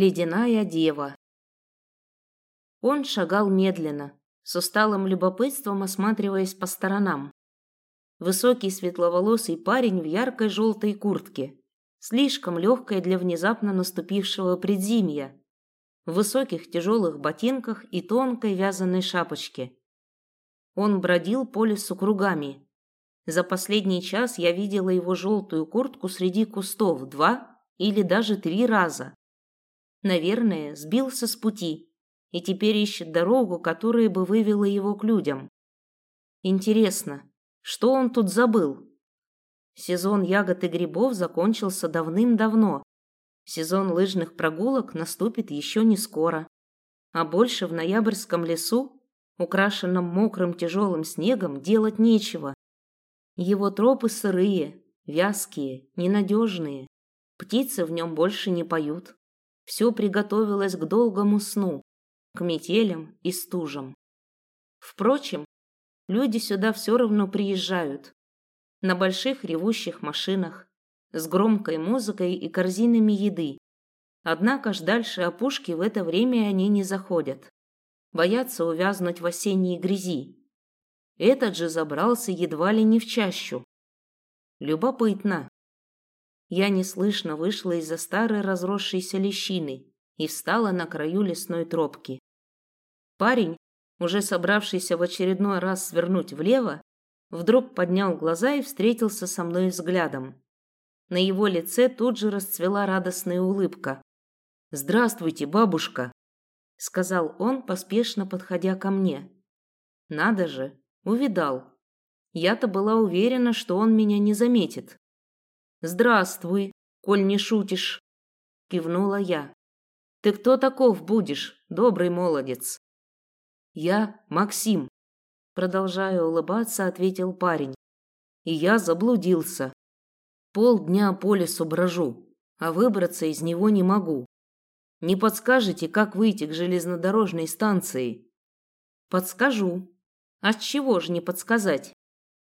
Ледяная дева. Он шагал медленно, с усталым любопытством осматриваясь по сторонам. Высокий светловолосый парень в яркой желтой куртке, слишком легкой для внезапно наступившего предзимья, в высоких тяжелых ботинках и тонкой вязаной шапочке. Он бродил по лесу кругами. За последний час я видела его желтую куртку среди кустов два или даже три раза. Наверное, сбился с пути и теперь ищет дорогу, которая бы вывела его к людям. Интересно, что он тут забыл? Сезон ягод и грибов закончился давным-давно. Сезон лыжных прогулок наступит еще не скоро. А больше в ноябрьском лесу, украшенном мокрым тяжелым снегом, делать нечего. Его тропы сырые, вязкие, ненадежные. Птицы в нем больше не поют все приготовилось к долгому сну, к метелям и стужам. Впрочем, люди сюда все равно приезжают. На больших ревущих машинах, с громкой музыкой и корзинами еды. Однако ж дальше опушки в это время они не заходят. Боятся увязнуть в осенней грязи. Этот же забрался едва ли не в чащу. Любопытно, я неслышно вышла из-за старой разросшейся лещины и встала на краю лесной тропки. Парень, уже собравшийся в очередной раз свернуть влево, вдруг поднял глаза и встретился со мной взглядом. На его лице тут же расцвела радостная улыбка. «Здравствуйте, бабушка!» — сказал он, поспешно подходя ко мне. «Надо же, увидал. Я-то была уверена, что он меня не заметит. «Здравствуй, коль не шутишь», — кивнула я. «Ты кто таков будешь, добрый молодец?» «Я Максим», — продолжая улыбаться, ответил парень. «И я заблудился. Полдня по лесу брожу, а выбраться из него не могу. Не подскажете, как выйти к железнодорожной станции?» «Подскажу. А с чего же не подсказать?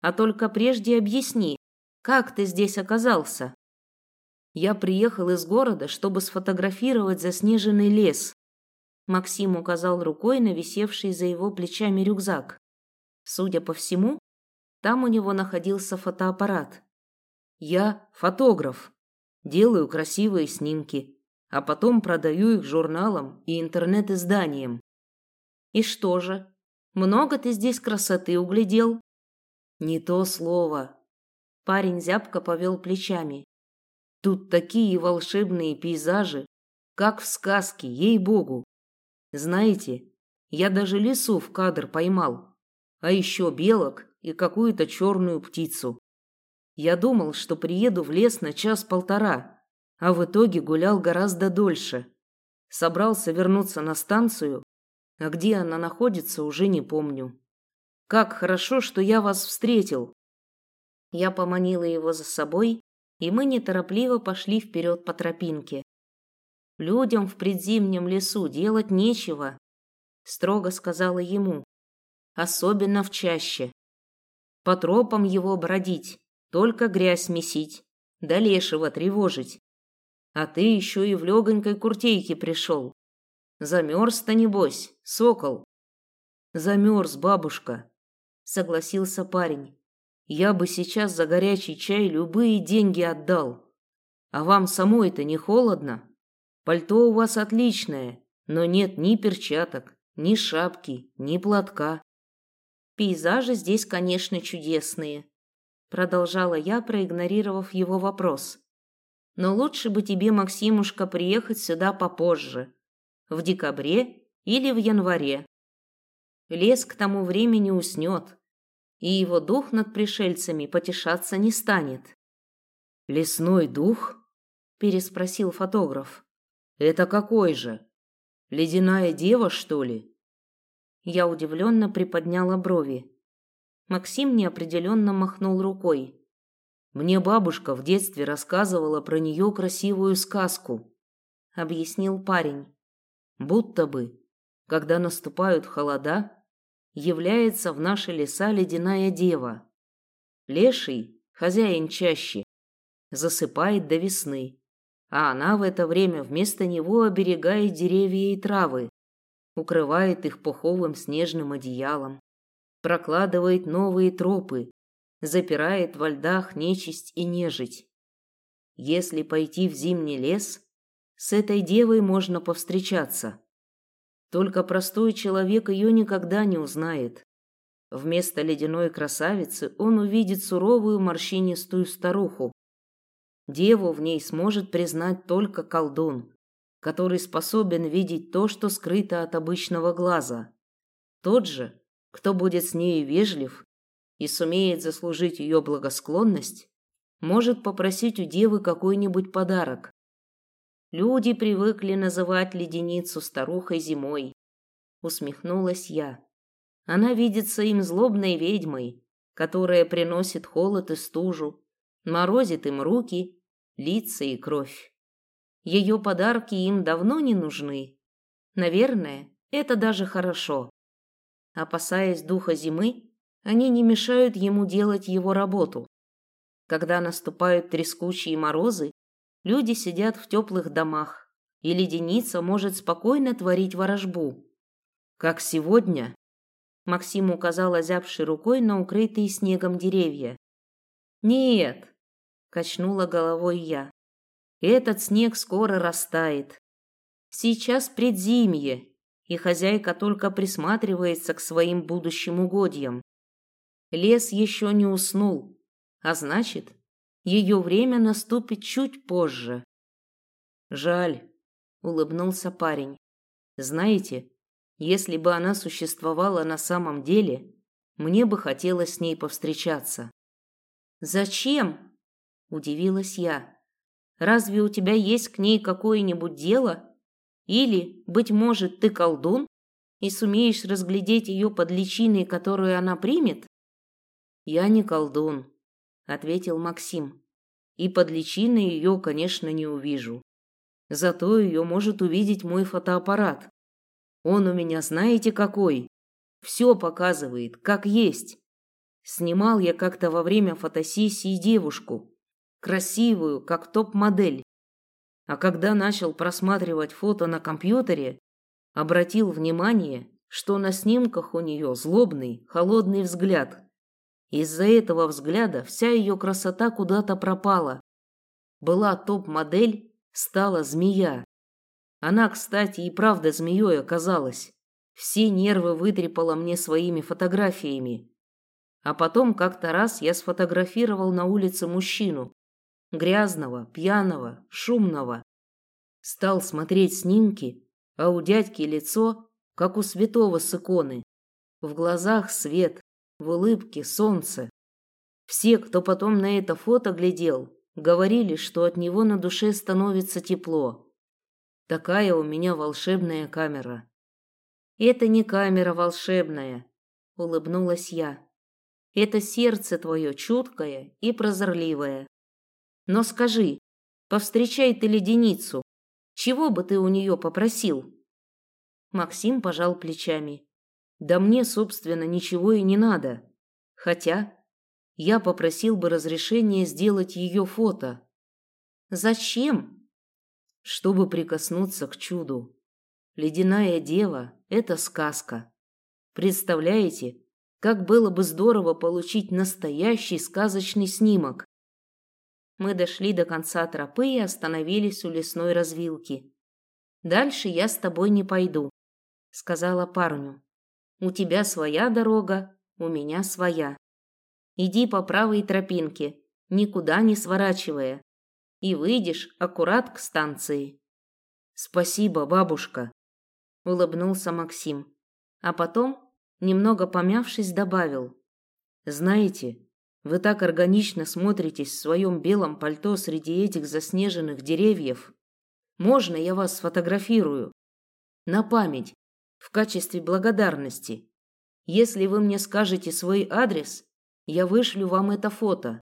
А только прежде объясни, как ты здесь оказался? Я приехал из города, чтобы сфотографировать заснеженный лес. Максим указал рукой на висевший за его плечами рюкзак. Судя по всему, там у него находился фотоаппарат. Я фотограф. Делаю красивые снимки, а потом продаю их журналам и интернет-изданиям. И что же? Много ты здесь красоты углядел? Не то слово. Парень зябко повел плечами. Тут такие волшебные пейзажи, как в сказке, ей-богу. Знаете, я даже лису в кадр поймал, а еще белок и какую-то черную птицу. Я думал, что приеду в лес на час-полтора, а в итоге гулял гораздо дольше. Собрался вернуться на станцию, а где она находится, уже не помню. Как хорошо, что я вас встретил. Я поманила его за собой, и мы неторопливо пошли вперед по тропинке. «Людям в предзимнем лесу делать нечего», — строго сказала ему, «особенно в чаще. По тропам его бродить, только грязь месить, да лешего тревожить. А ты еще и в легонькой куртейке пришел. Замерз-то, небось, сокол?» «Замерз, бабушка», — согласился парень. Я бы сейчас за горячий чай любые деньги отдал. А вам самой-то не холодно? Пальто у вас отличное, но нет ни перчаток, ни шапки, ни платка. Пейзажи здесь, конечно, чудесные, продолжала я, проигнорировав его вопрос. Но лучше бы тебе, Максимушка, приехать сюда попозже, в декабре или в январе. Лес к тому времени уснет, и его дух над пришельцами потешаться не станет. «Лесной дух?» – переспросил фотограф. «Это какой же? Ледяная дева, что ли?» Я удивленно приподняла брови. Максим неопределенно махнул рукой. «Мне бабушка в детстве рассказывала про нее красивую сказку», – объяснил парень. «Будто бы, когда наступают холода, является в наши леса ледяная дева. Леший, хозяин чаще, засыпает до весны, а она в это время вместо него оберегает деревья и травы, укрывает их пуховым снежным одеялом, прокладывает новые тропы, запирает во льдах нечисть и нежить. Если пойти в зимний лес, с этой девой можно повстречаться. Только простой человек ее никогда не узнает. Вместо ледяной красавицы он увидит суровую морщинистую старуху. Деву в ней сможет признать только колдун, который способен видеть то, что скрыто от обычного глаза. Тот же, кто будет с ней вежлив и сумеет заслужить ее благосклонность, может попросить у девы какой-нибудь подарок. Люди привыкли называть леденицу старухой зимой. Усмехнулась я. Она видится им злобной ведьмой, которая приносит холод и стужу, морозит им руки, лица и кровь. Ее подарки им давно не нужны. Наверное, это даже хорошо. Опасаясь духа зимы, они не мешают ему делать его работу. Когда наступают трескучие морозы, люди сидят в теплых домах, и леденица может спокойно творить ворожбу. Как сегодня, Максим указал озябшей рукой на укрытые снегом деревья. «Нет», — качнула головой я, — «этот снег скоро растает. Сейчас предзимье, и хозяйка только присматривается к своим будущим угодьям. Лес еще не уснул, а значит, ее время наступит чуть позже». «Жаль», — улыбнулся парень. «Знаете, если бы она существовала на самом деле, мне бы хотелось с ней повстречаться. Зачем? удивилась я. Разве у тебя есть к ней какое-нибудь дело? Или, быть может, ты колдун и сумеешь разглядеть ее под личиной, которую она примет? Я не колдун, ответил Максим. И под личиной ее, конечно, не увижу. Зато ее может увидеть мой фотоаппарат. Он у меня знаете какой? Все показывает, как есть. Снимал я как-то во время фотосессии девушку. Красивую, как топ-модель. А когда начал просматривать фото на компьютере, обратил внимание, что на снимках у нее злобный, холодный взгляд. Из-за этого взгляда вся ее красота куда-то пропала. Была топ-модель, стала змея. Она, кстати, и правда змеей оказалась. Все нервы вытрепала мне своими фотографиями. А потом как-то раз я сфотографировал на улице мужчину. Грязного, пьяного, шумного. Стал смотреть снимки, а у дядьки лицо, как у святого с иконы. В глазах свет, в улыбке солнце. Все, кто потом на это фото глядел, говорили, что от него на душе становится тепло. Такая у меня волшебная камера. Это не камера волшебная, улыбнулась я. Это сердце твое чуткое и прозорливое. Но скажи, повстречай ты леденицу, чего бы ты у нее попросил? Максим пожал плечами. Да мне, собственно, ничего и не надо. Хотя я попросил бы разрешения сделать ее фото. Зачем? чтобы прикоснуться к чуду. Ледяная дева – это сказка. Представляете, как было бы здорово получить настоящий сказочный снимок. Мы дошли до конца тропы и остановились у лесной развилки. «Дальше я с тобой не пойду», – сказала парню. «У тебя своя дорога, у меня своя. Иди по правой тропинке, никуда не сворачивая, и выйдешь аккурат к станции. Спасибо, бабушка, улыбнулся Максим, а потом, немного помявшись, добавил: Знаете, вы так органично смотритесь в своем белом пальто среди этих заснеженных деревьев. Можно я вас сфотографирую? На память, в качестве благодарности. Если вы мне скажете свой адрес, я вышлю вам это фото.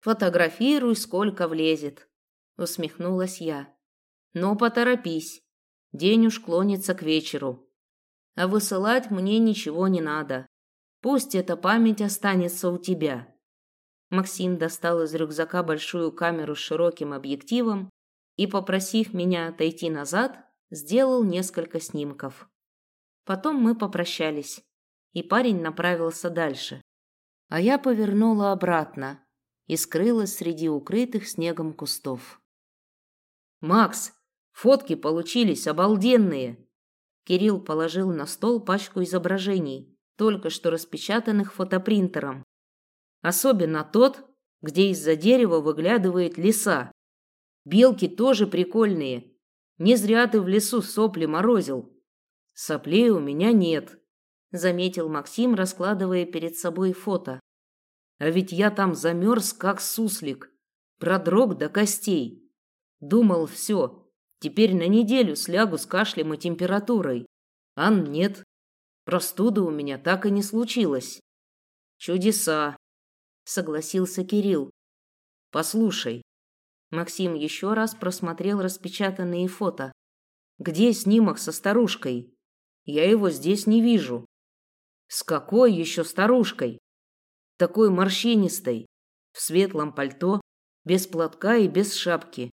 Фотографируй, сколько влезет, усмехнулась я. Но поторопись. День уж клонится к вечеру. А высылать мне ничего не надо. Пусть эта память останется у тебя. Максим достал из рюкзака большую камеру с широким объективом и, попросив меня отойти назад, сделал несколько снимков. Потом мы попрощались, и парень направился дальше. А я повернула обратно и скрылась среди укрытых снегом кустов. «Макс, фотки получились обалденные!» Кирилл положил на стол пачку изображений, только что распечатанных фотопринтером. Особенно тот, где из-за дерева выглядывает лиса. Белки тоже прикольные. Не зря ты в лесу сопли морозил. Соплей у меня нет, заметил Максим, раскладывая перед собой фото. А ведь я там замерз, как суслик, продрог до костей. Думал, все, теперь на неделю слягу с кашлем и температурой. А нет, простуда у меня так и не случилась. Чудеса, согласился Кирилл. Послушай. Максим еще раз просмотрел распечатанные фото. Где снимок со старушкой? Я его здесь не вижу. С какой еще старушкой? Такой морщинистой, в светлом пальто, без платка и без шапки.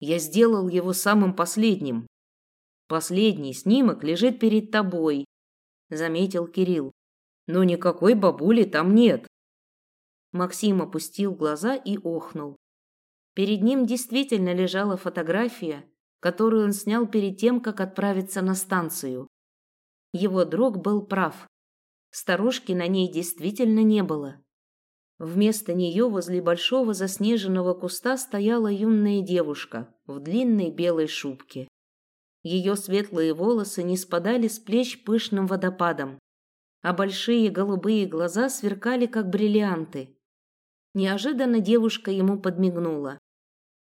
Я сделал его самым последним. Последний снимок лежит перед тобой, заметил Кирилл. Но никакой бабули там нет. Максим опустил глаза и охнул. Перед ним действительно лежала фотография, которую он снял перед тем, как отправиться на станцию. Его друг был прав. Старушки на ней действительно не было. Вместо нее возле большого заснеженного куста стояла юная девушка в длинной белой шубке. Ее светлые волосы не спадали с плеч пышным водопадом, а большие голубые глаза сверкали, как бриллианты. Неожиданно девушка ему подмигнула,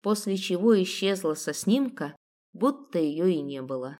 после чего исчезла со снимка, будто ее и не было.